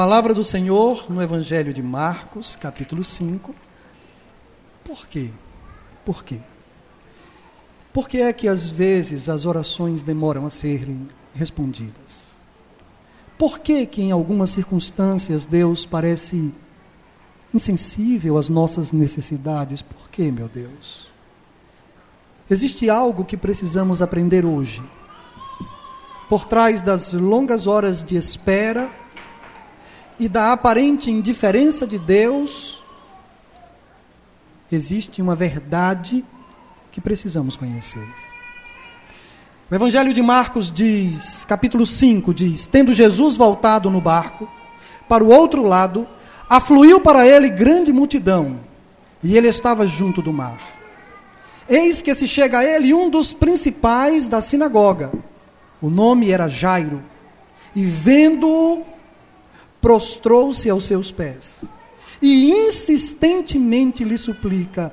Palavra do Senhor no Evangelho de Marcos, capítulo 5. Por quê? Por quê? Por que é que às vezes as orações demoram a serem respondidas? Por que que em algumas circunstâncias Deus parece insensível às nossas necessidades? Por que, meu Deus? Existe algo que precisamos aprender hoje. Por trás das longas horas de espera e da aparente indiferença de Deus, existe uma verdade que precisamos conhecer. O Evangelho de Marcos diz, capítulo 5, diz: Tendo Jesus voltado no barco para o outro lado, afluiu para ele grande multidão, e ele estava junto do mar. Eis que se chega a ele um dos principais da sinagoga. O nome era Jairo. E vendo-o, prostrou-se aos seus pés e insistentemente lhe suplica: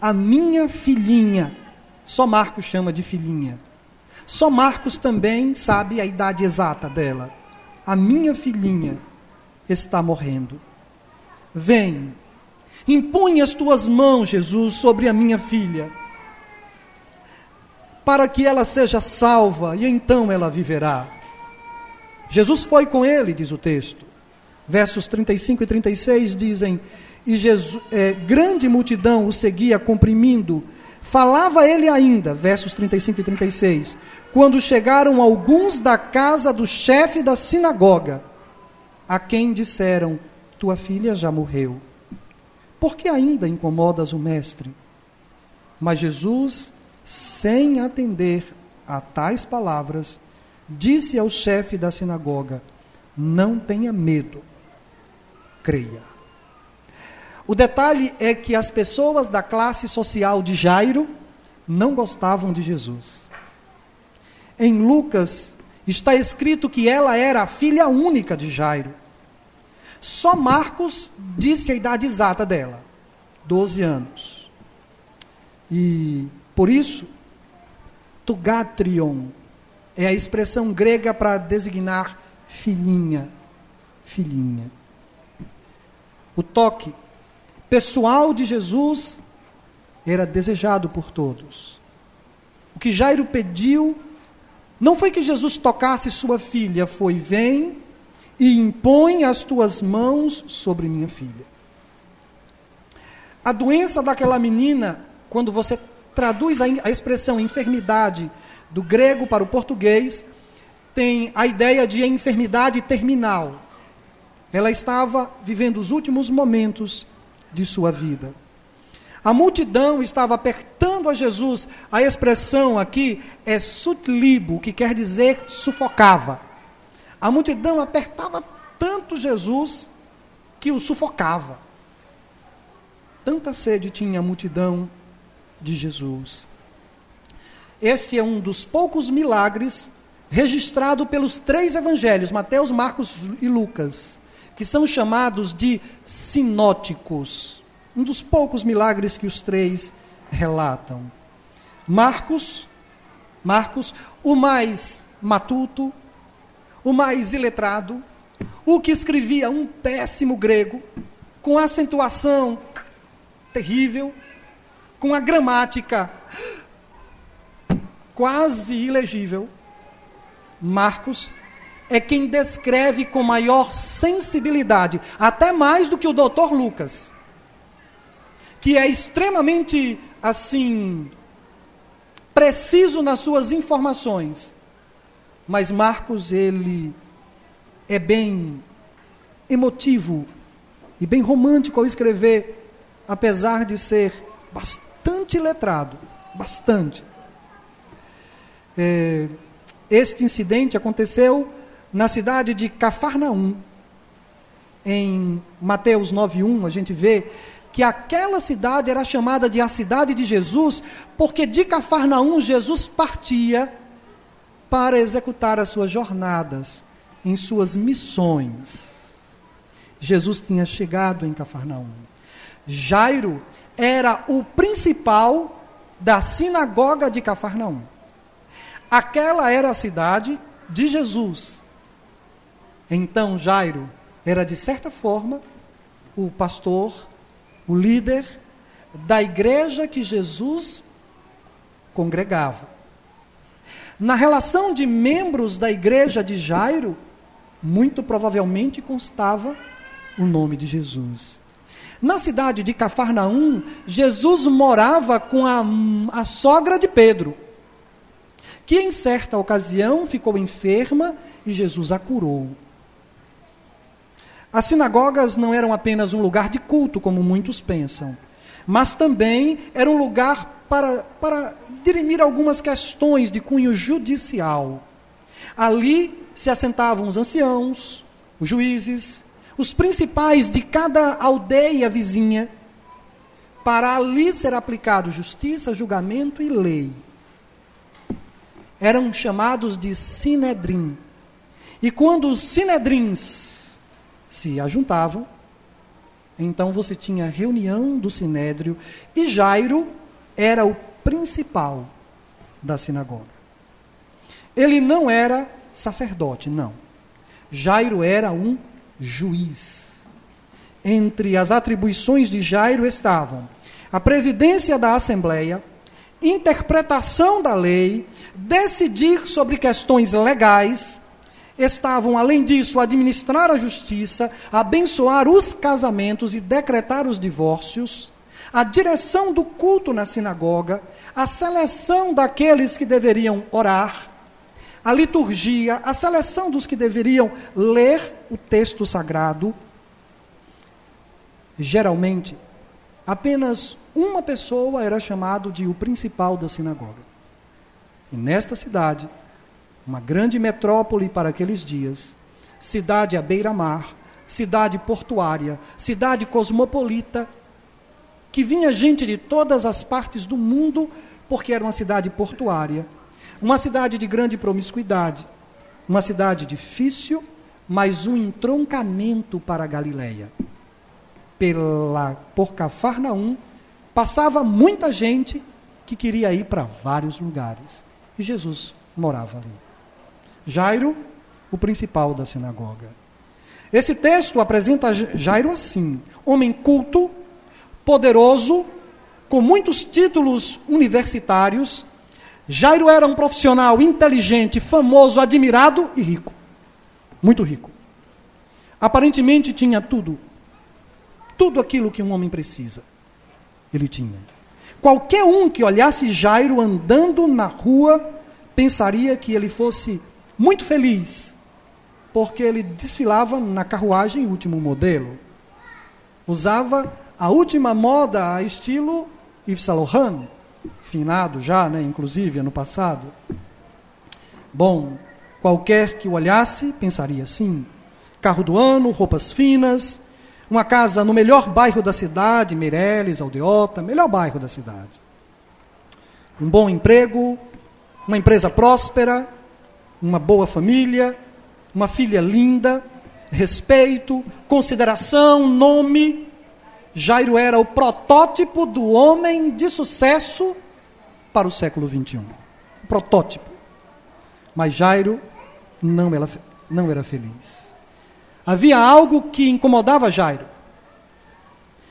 A minha filhinha, só Marcos chama de filhinha, só Marcos também sabe a idade exata dela. A minha filhinha está morrendo. Vem, impõe as tuas mãos, Jesus, sobre a minha filha, para que ela seja salva e então ela viverá. Jesus foi com ele, diz o texto. Versos 35 e 36 dizem: E Jesus, é, grande multidão o seguia comprimindo. Falava ele ainda, versos 35 e 36, quando chegaram alguns da casa do chefe da sinagoga, a quem disseram: Tua filha já morreu. Por que ainda incomodas o mestre? Mas Jesus, sem atender a tais palavras, disse ao chefe da sinagoga: Não tenha medo creia. O detalhe é que as pessoas da classe social de Jairo não gostavam de Jesus. Em Lucas está escrito que ela era a filha única de Jairo. Só Marcos disse a idade exata dela, 12 anos. E por isso, tugatrion é a expressão grega para designar filhinha, filhinha o toque pessoal de Jesus era desejado por todos. O que Jairo pediu não foi que Jesus tocasse sua filha, foi: vem e impõe as tuas mãos sobre minha filha. A doença daquela menina, quando você traduz a expressão enfermidade do grego para o português, tem a ideia de enfermidade terminal. Ela estava vivendo os últimos momentos de sua vida. A multidão estava apertando a Jesus. A expressão aqui é sutlibo, que quer dizer sufocava. A multidão apertava tanto Jesus que o sufocava. Tanta sede tinha a multidão de Jesus. Este é um dos poucos milagres registrado pelos três evangelhos, Mateus, Marcos e Lucas que são chamados de sinóticos. Um dos poucos milagres que os três relatam. Marcos, Marcos, o mais matuto, o mais iletrado, o que escrevia um péssimo grego, com acentuação terrível, com a gramática quase ilegível. Marcos é quem descreve com maior sensibilidade, até mais do que o doutor Lucas, que é extremamente, assim, preciso nas suas informações. Mas Marcos, ele é bem emotivo e bem romântico ao escrever, apesar de ser bastante letrado, bastante. É, este incidente aconteceu na cidade de Cafarnaum, em Mateus 9:1, a gente vê que aquela cidade era chamada de a cidade de Jesus, porque de Cafarnaum Jesus partia para executar as suas jornadas, em suas missões. Jesus tinha chegado em Cafarnaum. Jairo era o principal da sinagoga de Cafarnaum. Aquela era a cidade de Jesus. Então Jairo era, de certa forma, o pastor, o líder da igreja que Jesus congregava. Na relação de membros da igreja de Jairo, muito provavelmente constava o nome de Jesus. Na cidade de Cafarnaum, Jesus morava com a, a sogra de Pedro, que em certa ocasião ficou enferma e Jesus a curou. As sinagogas não eram apenas um lugar de culto, como muitos pensam, mas também era um lugar para, para dirimir algumas questões de cunho judicial. Ali se assentavam os anciãos, os juízes, os principais de cada aldeia vizinha, para ali ser aplicado justiça, julgamento e lei. Eram chamados de sinedrim. E quando os sinedrins se ajuntavam, então você tinha reunião do sinédrio e Jairo era o principal da sinagoga. Ele não era sacerdote, não. Jairo era um juiz. Entre as atribuições de Jairo estavam a presidência da assembleia, interpretação da lei, decidir sobre questões legais, estavam, além disso, administrar a justiça, abençoar os casamentos e decretar os divórcios, a direção do culto na sinagoga, a seleção daqueles que deveriam orar, a liturgia, a seleção dos que deveriam ler o texto sagrado. Geralmente, apenas uma pessoa era chamado de o principal da sinagoga. E nesta cidade, uma grande metrópole para aqueles dias, cidade à beira-mar, cidade portuária, cidade cosmopolita, que vinha gente de todas as partes do mundo, porque era uma cidade portuária, uma cidade de grande promiscuidade, uma cidade difícil, mas um entroncamento para a Galileia. Pela, por Cafarnaum, passava muita gente que queria ir para vários lugares. E Jesus morava ali. Jairo, o principal da sinagoga. Esse texto apresenta Jairo assim: homem culto, poderoso, com muitos títulos universitários, Jairo era um profissional inteligente, famoso, admirado e rico. Muito rico. Aparentemente tinha tudo. Tudo aquilo que um homem precisa. Ele tinha. Qualquer um que olhasse Jairo andando na rua pensaria que ele fosse muito feliz, porque ele desfilava na carruagem último modelo. Usava a última moda a estilo Yves Saint Laurent finado já, né, inclusive, ano passado. Bom, qualquer que o olhasse pensaria assim: carro do ano, roupas finas, uma casa no melhor bairro da cidade, Meireles, Aldeota, melhor bairro da cidade. Um bom emprego, uma empresa próspera, uma boa família, uma filha linda, respeito, consideração, nome. Jairo era o protótipo do homem de sucesso para o século 21. O protótipo. Mas Jairo não era, não era feliz. Havia algo que incomodava Jairo.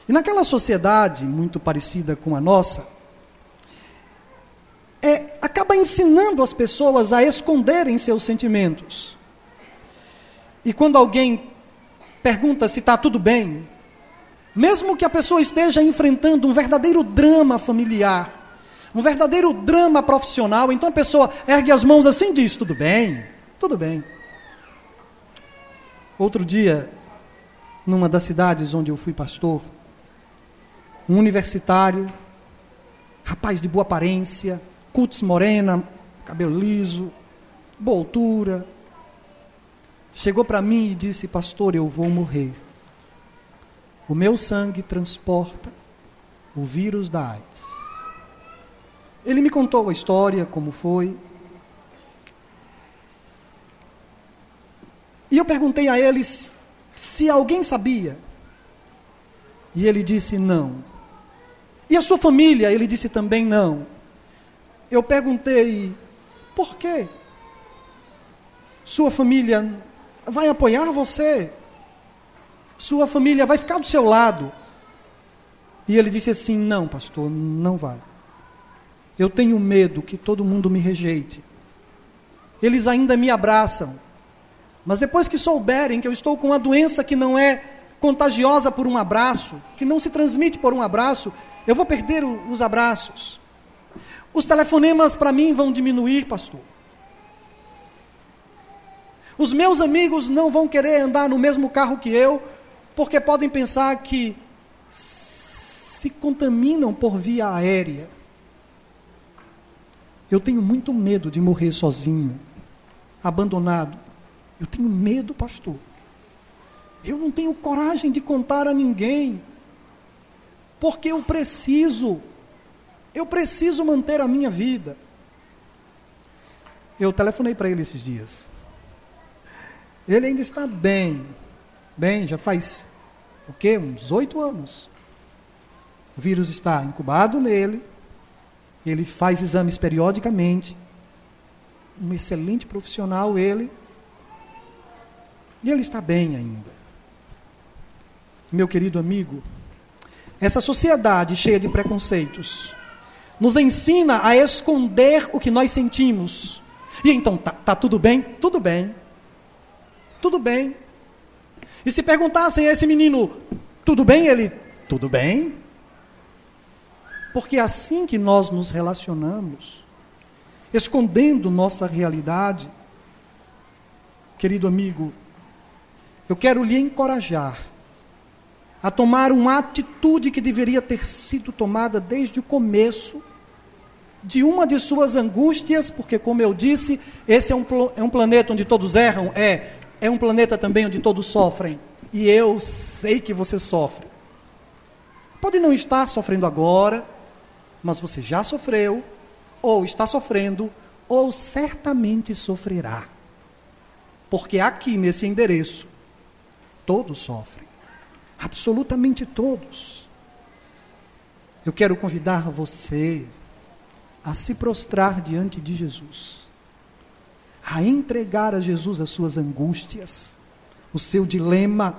E naquela sociedade muito parecida com a nossa, é, acaba ensinando as pessoas a esconderem seus sentimentos. E quando alguém pergunta se está tudo bem, mesmo que a pessoa esteja enfrentando um verdadeiro drama familiar, um verdadeiro drama profissional. Então a pessoa ergue as mãos assim e diz: tudo bem, tudo bem. Outro dia, numa das cidades onde eu fui pastor, um universitário, rapaz de boa aparência, cutis morena, cabelo liso, boa altura, chegou para mim e disse: Pastor, eu vou morrer. O meu sangue transporta o vírus da AIDS. Ele me contou a história, como foi. E eu perguntei a ele se alguém sabia. E ele disse não. E a sua família? Ele disse também não. Eu perguntei, por quê? Sua família vai apoiar você? Sua família vai ficar do seu lado. E ele disse assim: Não, pastor, não vai. Eu tenho medo que todo mundo me rejeite. Eles ainda me abraçam. Mas depois que souberem que eu estou com uma doença que não é contagiosa por um abraço, que não se transmite por um abraço, eu vou perder os abraços. Os telefonemas para mim vão diminuir, pastor. Os meus amigos não vão querer andar no mesmo carro que eu, porque podem pensar que se contaminam por via aérea. Eu tenho muito medo de morrer sozinho, abandonado. Eu tenho medo, pastor. Eu não tenho coragem de contar a ninguém, porque eu preciso, eu preciso manter a minha vida. Eu telefonei para ele esses dias. Ele ainda está bem, bem, já faz o quê? Uns oito anos. O vírus está incubado nele, ele faz exames periodicamente, um excelente profissional ele, e ele está bem ainda. Meu querido amigo, essa sociedade cheia de preconceitos nos ensina a esconder o que nós sentimos. E então, tá, tá tudo bem? Tudo bem. Tudo bem. E se perguntassem a esse menino, tudo bem? Ele, tudo bem. Porque é assim que nós nos relacionamos, escondendo nossa realidade. Querido amigo, eu quero lhe encorajar a tomar uma atitude que deveria ter sido tomada desde o começo de uma de suas angústias, porque, como eu disse, esse é um, é um planeta onde todos erram, é, é um planeta também onde todos sofrem. E eu sei que você sofre. Pode não estar sofrendo agora, mas você já sofreu, ou está sofrendo, ou certamente sofrerá. Porque aqui nesse endereço, todos sofrem. Absolutamente todos. Eu quero convidar você a se prostrar diante de Jesus a entregar a Jesus as suas angústias, o seu dilema.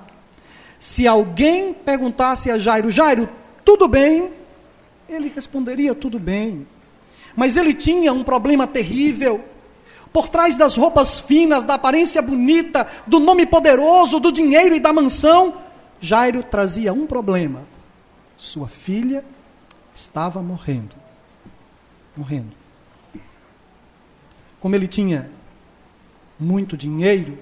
Se alguém perguntasse a Jairo, Jairo, tudo bem? Ele responderia, tudo bem. Mas ele tinha um problema terrível. Por trás das roupas finas, da aparência bonita, do nome poderoso, do dinheiro e da mansão, Jairo trazia um problema. Sua filha estava morrendo. Morrendo. Como ele tinha muito dinheiro.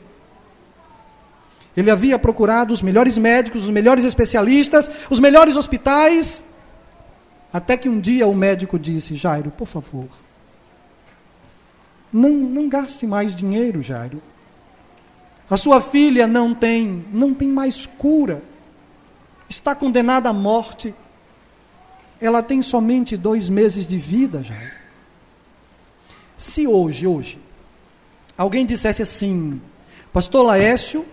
Ele havia procurado os melhores médicos, os melhores especialistas, os melhores hospitais, até que um dia o médico disse: Jairo, por favor, não, não gaste mais dinheiro, Jairo. A sua filha não tem, não tem mais cura. Está condenada à morte. Ela tem somente dois meses de vida, Jairo. Se hoje, hoje, alguém dissesse assim: Pastor Laécio,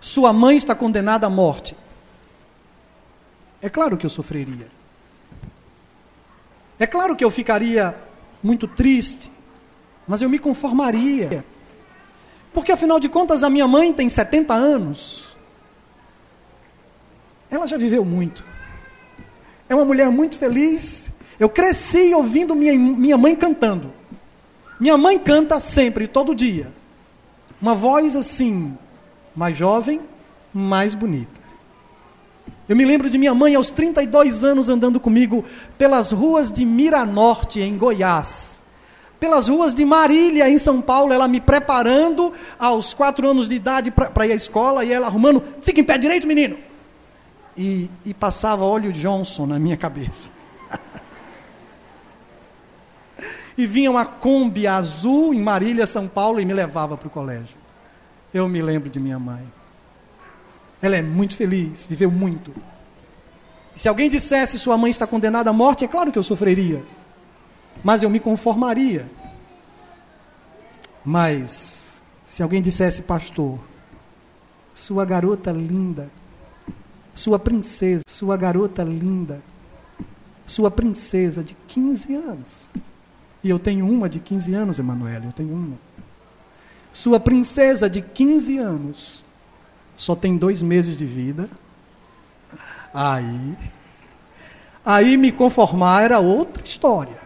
sua mãe está condenada à morte. É claro que eu sofreria. É claro que eu ficaria muito triste, mas eu me conformaria. Porque afinal de contas a minha mãe tem 70 anos. Ela já viveu muito. É uma mulher muito feliz. Eu cresci ouvindo minha, minha mãe cantando. Minha mãe canta sempre, todo dia. Uma voz assim, mais jovem, mais bonita. Eu me lembro de minha mãe aos 32 anos andando comigo pelas ruas de Miranorte, em Goiás. Pelas ruas de Marília, em São Paulo, ela me preparando aos quatro anos de idade para ir à escola e ela arrumando, fica em pé direito, menino. E, e passava óleo Johnson na minha cabeça. e vinha uma Kombi azul em Marília, São Paulo, e me levava para o colégio. Eu me lembro de minha mãe. Ela é muito feliz, viveu muito. E se alguém dissesse sua mãe está condenada à morte, é claro que eu sofreria. Mas eu me conformaria. Mas se alguém dissesse, pastor, sua garota linda, sua princesa, sua garota linda, sua princesa de 15 anos, e eu tenho uma de 15 anos, Emanuele, eu tenho uma. Sua princesa de 15 anos só tem dois meses de vida. Aí, aí me conformar era outra história.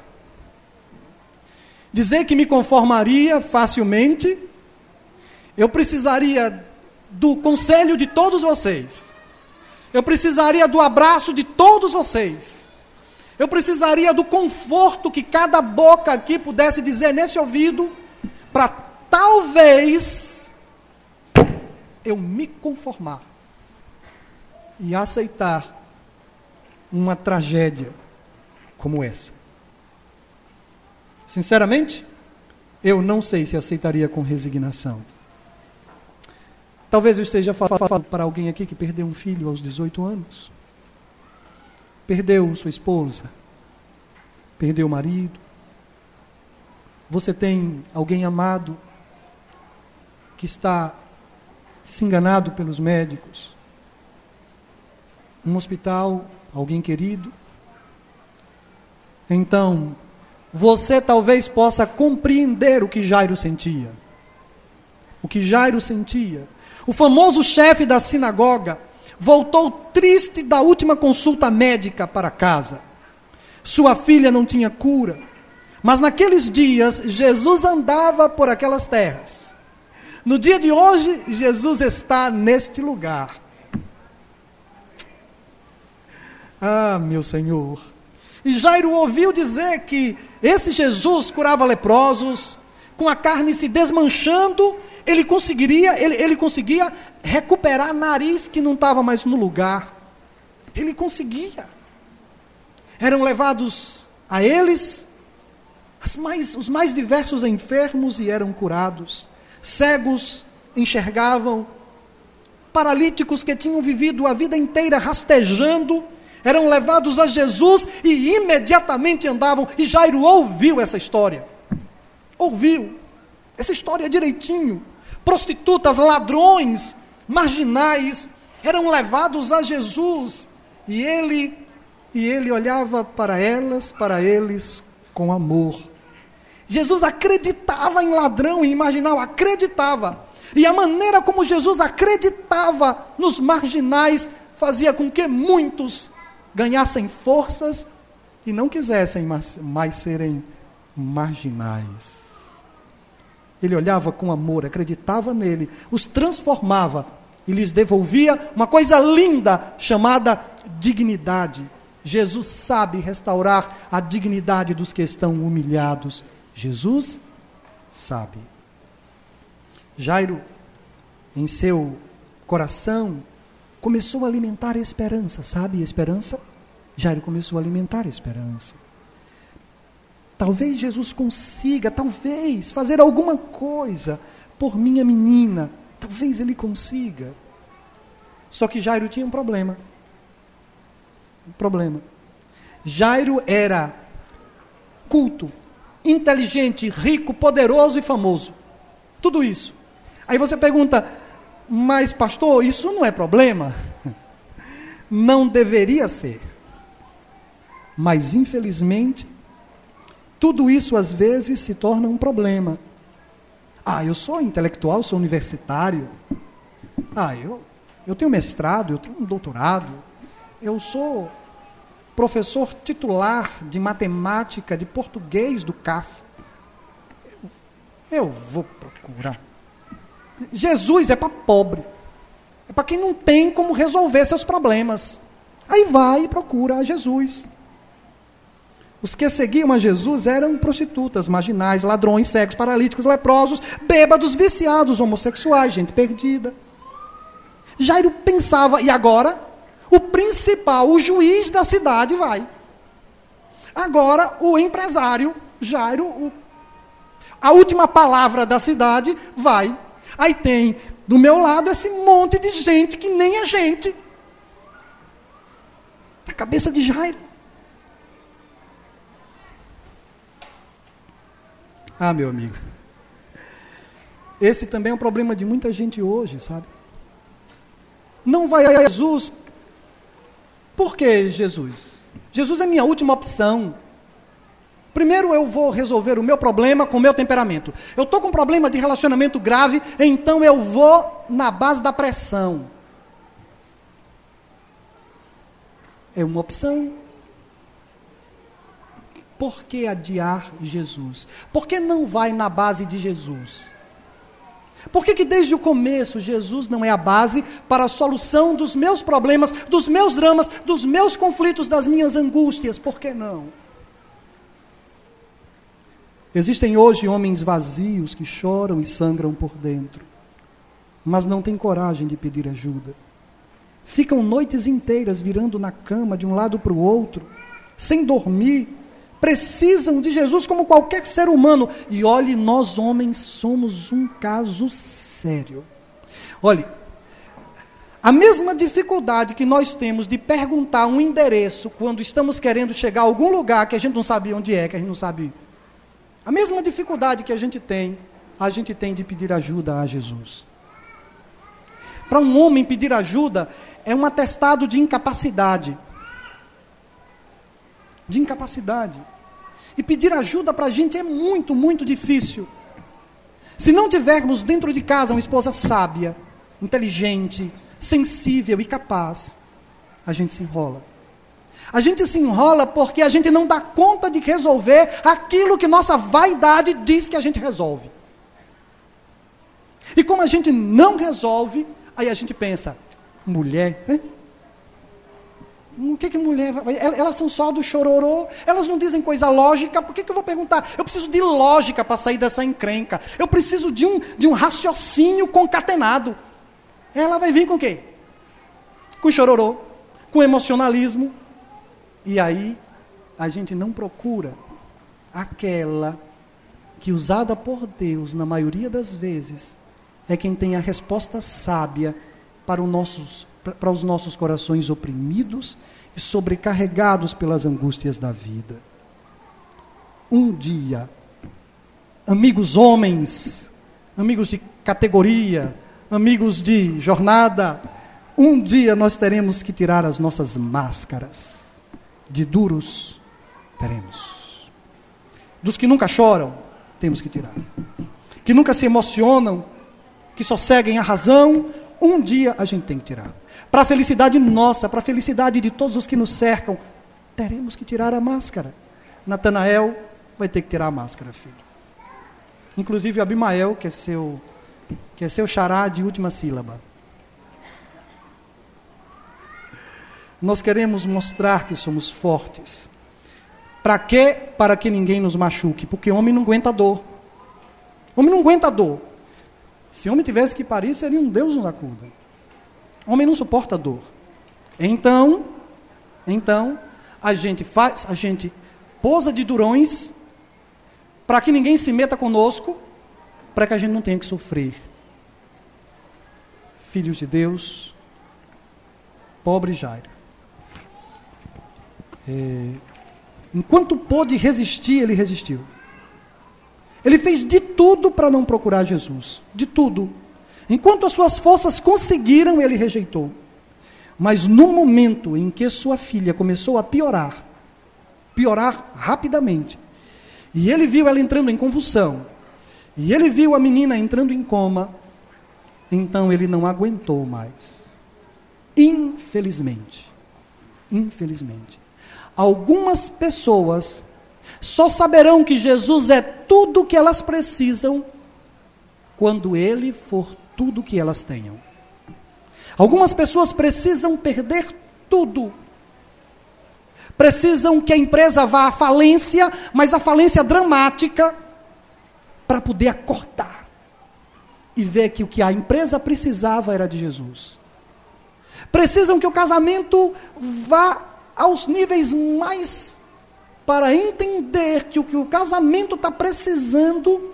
Dizer que me conformaria facilmente, eu precisaria do conselho de todos vocês. Eu precisaria do abraço de todos vocês. Eu precisaria do conforto que cada boca aqui pudesse dizer nesse ouvido, para talvez eu me conformar e aceitar uma tragédia como essa. Sinceramente, eu não sei se aceitaria com resignação. Talvez eu esteja falando para alguém aqui que perdeu um filho aos 18 anos, perdeu sua esposa, perdeu o marido. Você tem alguém amado que está se enganado pelos médicos. Um hospital, alguém querido. Então, você talvez possa compreender o que Jairo sentia. O que Jairo sentia. O famoso chefe da sinagoga voltou triste da última consulta médica para casa. Sua filha não tinha cura. Mas naqueles dias, Jesus andava por aquelas terras. No dia de hoje, Jesus está neste lugar. Ah, meu Senhor. E Jairo ouviu dizer que esse Jesus curava leprosos, com a carne se desmanchando, ele conseguiria, ele, ele conseguia recuperar nariz que não estava mais no lugar. Ele conseguia. Eram levados a eles mais, os mais diversos enfermos e eram curados. Cegos enxergavam, paralíticos que tinham vivido a vida inteira rastejando, eram levados a Jesus e imediatamente andavam. E Jairo ouviu essa história. Ouviu essa história direitinho. Prostitutas, ladrões, marginais eram levados a Jesus e ele e ele olhava para elas, para eles com amor. Jesus acreditava em ladrão e marginal, acreditava. E a maneira como Jesus acreditava nos marginais fazia com que muitos ganhassem forças e não quisessem mais, serem marginais. Ele olhava com amor, acreditava nele, os transformava e lhes devolvia uma coisa linda chamada dignidade. Jesus sabe restaurar a dignidade dos que estão humilhados. Jesus sabe. Jairo, em seu coração, começou a alimentar a esperança, sabe? Esperança. Jairo começou a alimentar a esperança. Talvez Jesus consiga, talvez, fazer alguma coisa por minha menina. Talvez ele consiga. Só que Jairo tinha um problema. Um problema. Jairo era culto, inteligente, rico, poderoso e famoso. Tudo isso. Aí você pergunta, mas, pastor, isso não é problema? Não deveria ser. Mas, infelizmente, tudo isso às vezes se torna um problema. Ah, eu sou intelectual, sou universitário. Ah, eu, eu tenho mestrado, eu tenho um doutorado. Eu sou professor titular de matemática, de português do CAF. Eu, eu vou procurar. Jesus é para pobre. É para quem não tem como resolver seus problemas. Aí vai e procura a Jesus. Os que seguiam a Jesus eram prostitutas, marginais, ladrões, cegos, paralíticos, leprosos, bêbados, viciados, homossexuais, gente perdida. Jairo pensava, e agora? O principal, o juiz da cidade vai. Agora, o empresário, Jairo, o, a última palavra da cidade, vai Aí tem do meu lado esse monte de gente que nem é gente. A cabeça de Jairo. Ah, meu amigo. Esse também é um problema de muita gente hoje, sabe? Não vai a Jesus. Por que Jesus? Jesus é minha última opção. Primeiro eu vou resolver o meu problema com o meu temperamento. Eu estou com um problema de relacionamento grave, então eu vou na base da pressão. É uma opção. Por que adiar Jesus? Por que não vai na base de Jesus? Por que, que desde o começo Jesus não é a base para a solução dos meus problemas, dos meus dramas, dos meus conflitos, das minhas angústias? Por que não? Existem hoje homens vazios que choram e sangram por dentro, mas não têm coragem de pedir ajuda. Ficam noites inteiras virando na cama de um lado para o outro, sem dormir, precisam de Jesus como qualquer ser humano. E olhe, nós homens somos um caso sério. Olhe, a mesma dificuldade que nós temos de perguntar um endereço quando estamos querendo chegar a algum lugar que a gente não sabe onde é, que a gente não sabe a mesma dificuldade que a gente tem, a gente tem de pedir ajuda a Jesus. Para um homem pedir ajuda é um atestado de incapacidade. De incapacidade. E pedir ajuda para a gente é muito, muito difícil. Se não tivermos dentro de casa uma esposa sábia, inteligente, sensível e capaz, a gente se enrola. A gente se enrola porque a gente não dá conta de resolver aquilo que nossa vaidade diz que a gente resolve. E como a gente não resolve, aí a gente pensa, mulher, hein? O que que mulher vai... Elas são só do chororô, elas não dizem coisa lógica, por que, que eu vou perguntar? Eu preciso de lógica para sair dessa encrenca. Eu preciso de um, de um raciocínio concatenado. Ela vai vir com o quê? Com chororô, com emocionalismo, e aí a gente não procura aquela que, usada por Deus, na maioria das vezes, é quem tem a resposta sábia para, nossos, para os nossos corações oprimidos e sobrecarregados pelas angústias da vida. Um dia, amigos homens, amigos de categoria, amigos de jornada, um dia nós teremos que tirar as nossas máscaras de duros teremos. Dos que nunca choram, temos que tirar. Que nunca se emocionam, que só seguem a razão, um dia a gente tem que tirar. Para a felicidade nossa, para a felicidade de todos os que nos cercam, teremos que tirar a máscara. Natanael vai ter que tirar a máscara, filho. Inclusive Abimael, que é seu, que é seu xará de última sílaba. Nós queremos mostrar que somos fortes. Para quê? Para que ninguém nos machuque. Porque homem não aguenta dor. Homem não aguenta dor. Se homem tivesse que parir, seria um Deus na acuda. Homem não suporta dor. Então, então, a gente faz, a gente pousa de durões para que ninguém se meta conosco, para que a gente não tenha que sofrer. Filhos de Deus, pobre Jairo. É, enquanto pôde resistir, ele resistiu. Ele fez de tudo para não procurar Jesus. De tudo. Enquanto as suas forças conseguiram, ele rejeitou. Mas no momento em que sua filha começou a piorar, piorar rapidamente, e ele viu ela entrando em convulsão, e ele viu a menina entrando em coma, então ele não aguentou mais. Infelizmente. Infelizmente algumas pessoas só saberão que Jesus é tudo o que elas precisam quando Ele for tudo o que elas tenham. Algumas pessoas precisam perder tudo. Precisam que a empresa vá à falência, mas a falência dramática, para poder acordar e ver que o que a empresa precisava era de Jesus. Precisam que o casamento vá aos níveis mais para entender que o que o casamento está precisando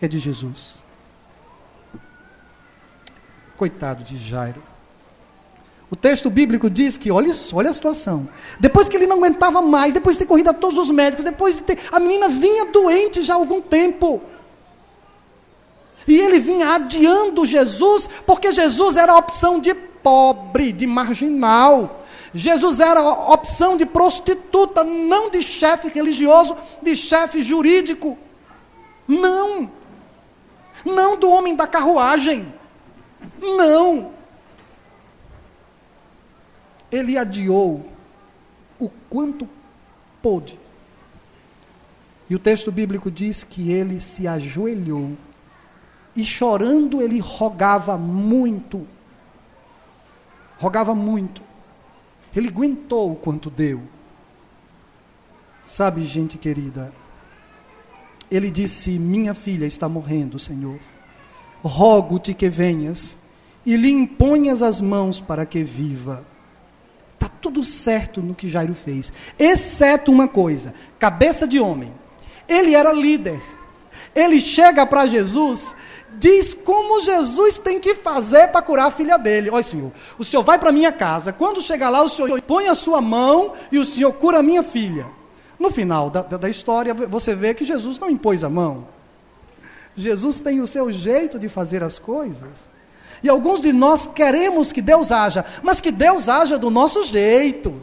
é de Jesus. Coitado de Jairo. O texto bíblico diz que, olha olha a situação. Depois que ele não aguentava mais, depois de ter corrido a todos os médicos, depois de ter. A menina vinha doente já há algum tempo. E ele vinha adiando Jesus, porque Jesus era a opção de pobre, de marginal. Jesus era opção de prostituta, não de chefe religioso, de chefe jurídico. Não. Não do homem da carruagem. Não. Ele adiou o quanto pôde. E o texto bíblico diz que ele se ajoelhou e chorando ele rogava muito. Rogava muito. Ele aguentou o quanto deu. Sabe, gente querida, ele disse: Minha filha está morrendo, Senhor. Rogo-te que venhas e lhe imponhas as mãos para que viva. Está tudo certo no que Jairo fez, exceto uma coisa: cabeça de homem. Ele era líder. Ele chega para Jesus diz como Jesus tem que fazer para curar a filha dele. Olha, Senhor, o Senhor vai para minha casa, quando chegar lá, o Senhor põe a sua mão e o Senhor cura a minha filha. No final da, da, história, você vê que Jesus não impôs a mão. Jesus tem o seu jeito de fazer as coisas. E alguns de nós queremos que Deus haja, mas que Deus haja do nosso jeito.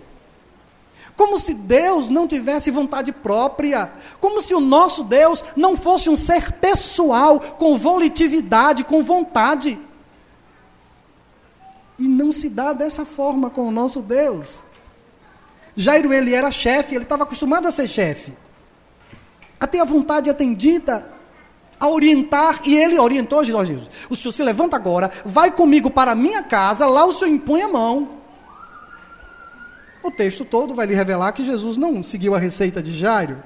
Como se Deus não tivesse vontade própria. Como se o nosso Deus não fosse um ser pessoal, com volitividade, com vontade. E não se dá dessa forma com o nosso Deus. Jairo, ele era chefe, ele estava acostumado a ser chefe. A ter a vontade atendida, a orientar, e ele orientou Jesus. O senhor se levanta agora, vai comigo para a minha casa, lá o senhor impõe a mão. O texto todo vai lhe revelar que Jesus não seguiu a receita de Jairo.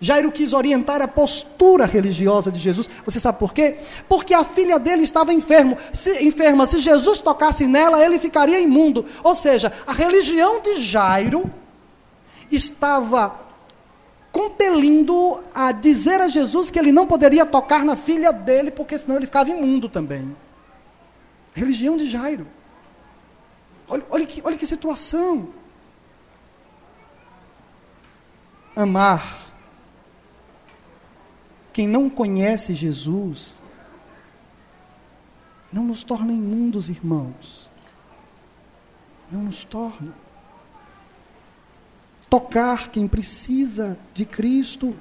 Jairo quis orientar a postura religiosa de Jesus. Você sabe por quê? Porque a filha dele estava enfermo. Se, enferma. Se Jesus tocasse nela, ele ficaria imundo. Ou seja, a religião de Jairo estava compelindo a dizer a Jesus que ele não poderia tocar na filha dele, porque senão ele ficava imundo também. Religião de Jairo. Olha, olha, que, olha que situação amar quem não conhece Jesus não nos torna imundos, irmãos. Não nos torna. Tocar quem precisa de Cristo,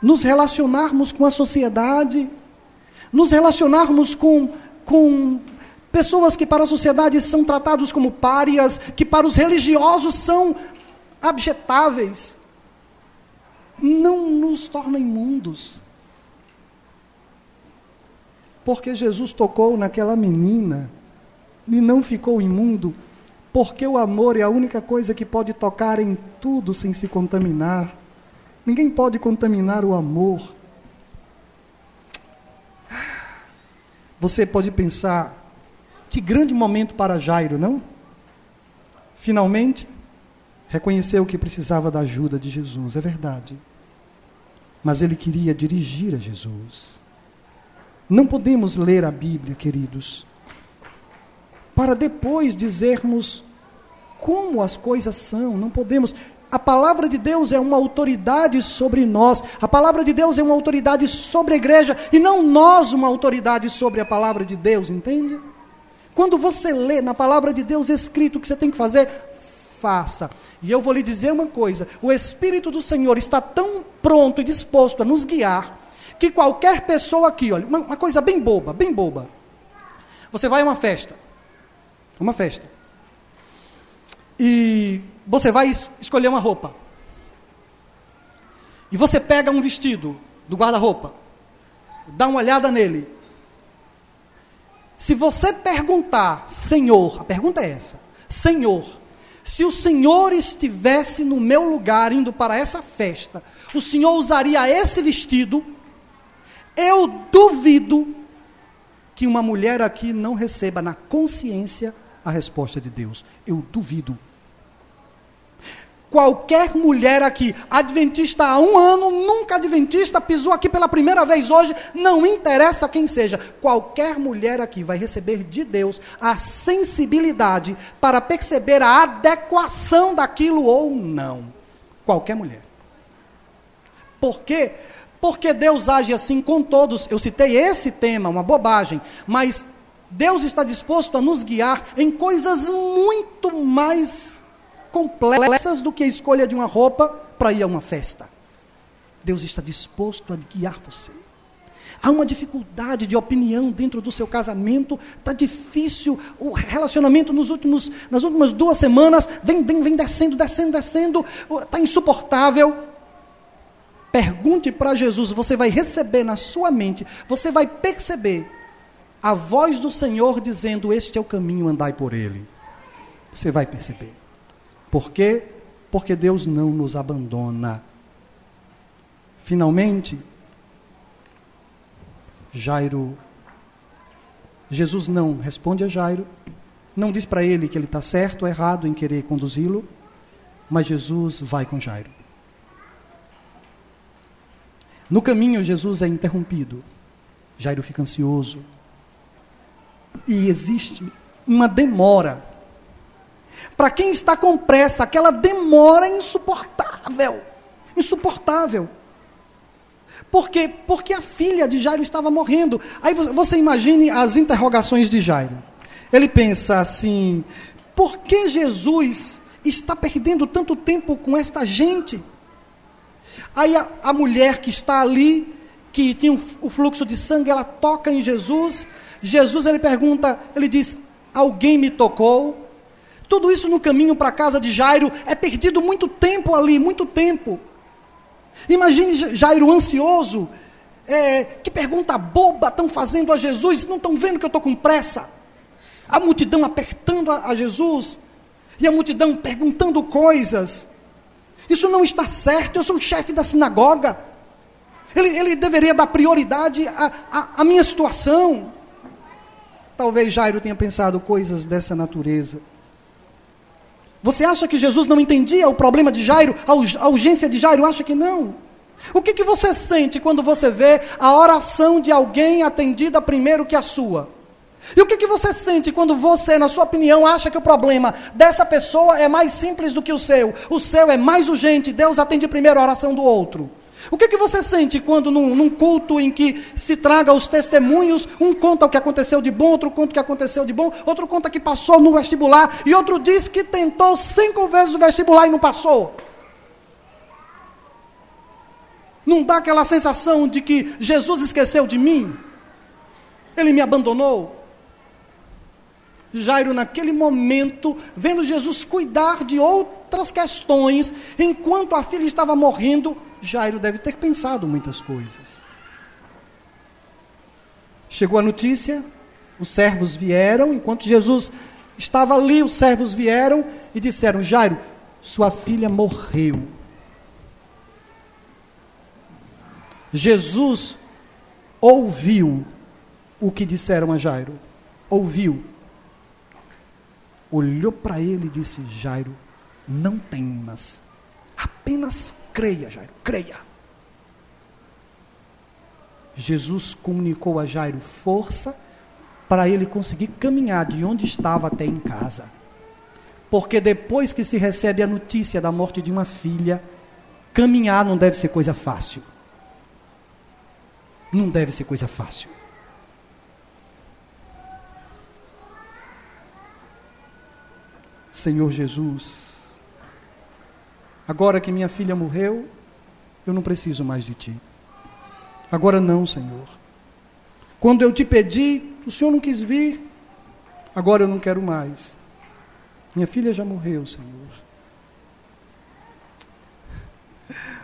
nos relacionarmos com a sociedade, nos relacionarmos com, com pessoas que para a sociedade são tratados como párias, que para os religiosos são abjetáveis não nos torna imundos. Porque Jesus tocou naquela menina e não ficou imundo, porque o amor é a única coisa que pode tocar em tudo sem se contaminar. Ninguém pode contaminar o amor. Você pode pensar, que grande momento para Jairo, não? Finalmente, reconheceu que precisava da ajuda de Jesus, é verdade mas ele queria dirigir a Jesus. Não podemos ler a Bíblia, queridos, para depois dizermos como as coisas são. Não podemos. A palavra de Deus é uma autoridade sobre nós. A palavra de Deus é uma autoridade sobre a igreja e não nós uma autoridade sobre a palavra de Deus, entende? Quando você lê na palavra de Deus escrito o que você tem que fazer, faça. E eu vou lhe dizer uma coisa: o Espírito do Senhor está tão pronto e disposto a nos guiar, que qualquer pessoa aqui, olha, uma, uma coisa bem boba, bem boba. Você vai a uma festa, uma festa, e você vai escolher uma roupa, e você pega um vestido do guarda-roupa, dá uma olhada nele. Se você perguntar, Senhor, a pergunta é essa: Senhor, se o Senhor estivesse no meu lugar indo para essa festa, o Senhor usaria esse vestido? Eu duvido que uma mulher aqui não receba na consciência a resposta de Deus. Eu duvido. Qualquer mulher aqui, adventista há um ano, nunca adventista, pisou aqui pela primeira vez hoje, não interessa quem seja, qualquer mulher aqui vai receber de Deus a sensibilidade para perceber a adequação daquilo ou não. Qualquer mulher. Por quê? Porque Deus age assim com todos. Eu citei esse tema, uma bobagem, mas Deus está disposto a nos guiar em coisas muito mais complexas do que a escolha de uma roupa para ir a uma festa. Deus está disposto a guiar você. Há uma dificuldade de opinião dentro do seu casamento, está difícil, o relacionamento nos últimos, nas últimas duas semanas vem, vem, vem descendo, descendo, descendo, está insuportável. Pergunte para Jesus, você vai receber na sua mente, você vai perceber a voz do Senhor dizendo: Este é o caminho, andai por ele. Você vai perceber. Por quê? Porque Deus não nos abandona. Finalmente, Jairo, Jesus não responde a Jairo, não diz para ele que ele está certo ou errado em querer conduzi-lo, mas Jesus vai com Jairo. No caminho, Jesus é interrompido. Jairo fica ansioso. E existe uma demora. Para quem está com pressa, aquela demora é insuportável. Insuportável. Por quê? Porque a filha de Jairo estava morrendo. Aí você imagine as interrogações de Jairo. Ele pensa assim: por que Jesus está perdendo tanto tempo com esta gente? Aí a, a mulher que está ali, que tinha um, o fluxo de sangue, ela toca em Jesus. Jesus ele pergunta, ele diz: Alguém me tocou? Tudo isso no caminho para a casa de Jairo é perdido muito tempo ali, muito tempo. Imagine Jairo ansioso. É, que pergunta boba estão fazendo a Jesus? Não estão vendo que eu estou com pressa? A multidão apertando a, a Jesus. E a multidão perguntando coisas. Isso não está certo. Eu sou o chefe da sinagoga. Ele, ele deveria dar prioridade à minha situação. Talvez Jairo tenha pensado coisas dessa natureza. Você acha que Jesus não entendia o problema de Jairo, a urgência de Jairo? Acha que não? O que, que você sente quando você vê a oração de alguém atendida primeiro que a sua? E o que, que você sente quando você, na sua opinião, acha que o problema dessa pessoa é mais simples do que o seu? O seu é mais urgente, Deus atende primeiro a oração do outro. O que, que você sente quando, num, num, culto em que se traga os testemunhos, um conta o que aconteceu de bom, outro conta o que aconteceu de bom, outro conta que passou no vestibular, e outro diz que tentou cinco vezes o vestibular e não passou? Não dá aquela sensação de que Jesus esqueceu de mim? Ele me abandonou? Jairo, naquele momento, vendo Jesus cuidar de outras questões, enquanto a filha estava morrendo, Jairo deve ter pensado muitas coisas. Chegou a notícia, os servos vieram, enquanto Jesus estava ali, os servos vieram e disseram: Jairo, sua filha morreu. Jesus ouviu o que disseram a Jairo. Ouviu. Olhou para ele e disse: Jairo, não temas Apenas creia, Jairo, creia. Jesus comunicou a Jairo força para ele conseguir caminhar de onde estava até em casa. Porque depois que se recebe a notícia da morte de uma filha, caminhar não deve ser coisa fácil. Não deve ser coisa fácil. Senhor Jesus, Agora que minha filha morreu, eu não preciso mais de ti. Agora não, Senhor. Quando eu te pedi, o Senhor não quis vir. Agora eu não quero mais. Minha filha já morreu, Senhor.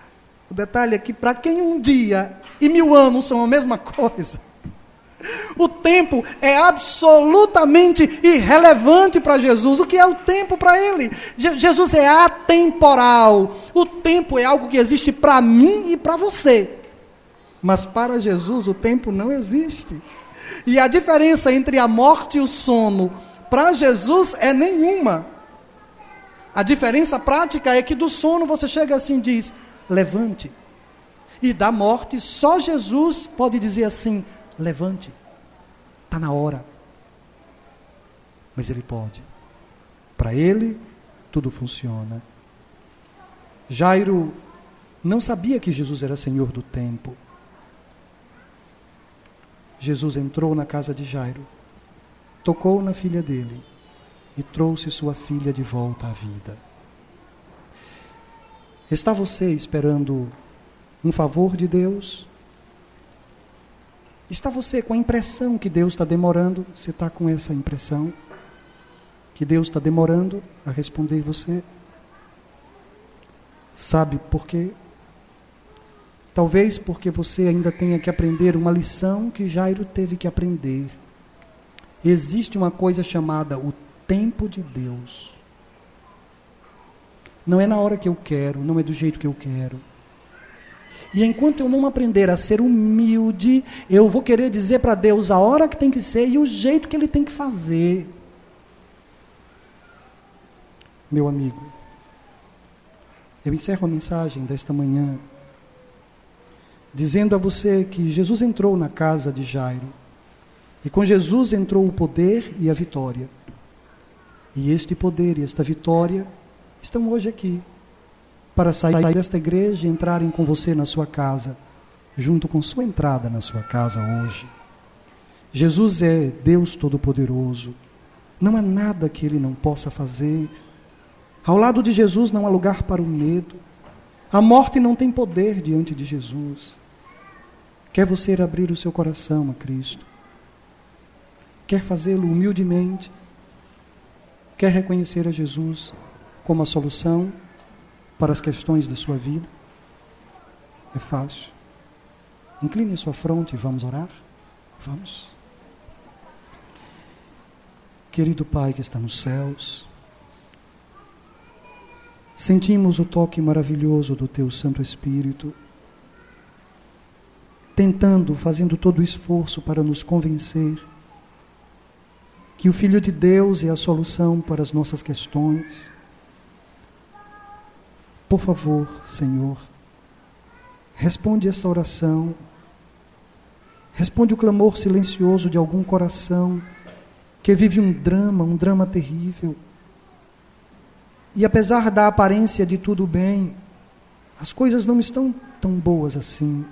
O detalhe é que para quem um dia e mil anos são a mesma coisa, o tempo é absolutamente irrelevante para Jesus. O que é o tempo para ele? Je Jesus é atemporal. O tempo é algo que existe para mim e para você. Mas para Jesus o tempo não existe. E a diferença entre a morte e o sono para Jesus é nenhuma. A diferença prática é que do sono você chega assim e diz: levante. E da morte só Jesus pode dizer assim: levante. Está na hora. Mas ele pode. Para ele, tudo funciona. Jairo não sabia que Jesus era Senhor do tempo. Jesus entrou na casa de Jairo tocou na filha dele e trouxe sua filha de volta à vida. Está você esperando um favor de Deus? Está você com a impressão que Deus está demorando? Você está com essa impressão? Que Deus está demorando a responder você? Sabe por quê? Talvez porque você ainda tenha que aprender uma lição que Jairo teve que aprender. Existe uma coisa chamada o tempo de Deus. Não é na hora que eu quero, não é do jeito que eu quero. E enquanto eu não aprender a ser humilde, eu vou querer dizer para Deus a hora que tem que ser e o jeito que ele tem que fazer. Meu amigo, eu encerro a mensagem desta manhã dizendo a você que Jesus entrou na casa de Jairo. E com Jesus entrou o poder e a vitória. E este poder e esta vitória estão hoje aqui para sair desta igreja e entrarem com você na sua casa, junto com sua entrada na sua casa hoje. Jesus é Deus Todo-Poderoso. Não há nada que ele não possa fazer. Ao lado de Jesus não há lugar para o medo. A morte não tem poder diante de Jesus. Quer você abrir o seu coração a Cristo? Quer fazê-lo humildemente? Quer reconhecer a Jesus como a solução para as questões da sua vida? É fácil. Incline sua fronte e vamos orar? Vamos. Querido Pai que está nos céus, sentimos o toque maravilhoso do Teu Santo Espírito, tentando, fazendo todo o esforço para nos convencer que o Filho de Deus é a solução para as nossas questões por favor, Senhor, responde esta oração. Responde o clamor silencioso de algum coração que vive um drama, um drama terrível. E apesar da aparência de tudo bem, as coisas não estão tão boas assim.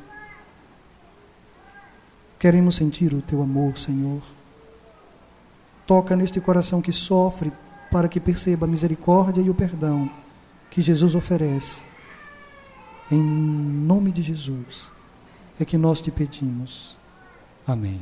Queremos sentir o teu amor, Senhor. Toca neste coração que sofre para que perceba a misericórdia e o perdão que Jesus oferece. Em nome de Jesus é que nós te pedimos. Amém.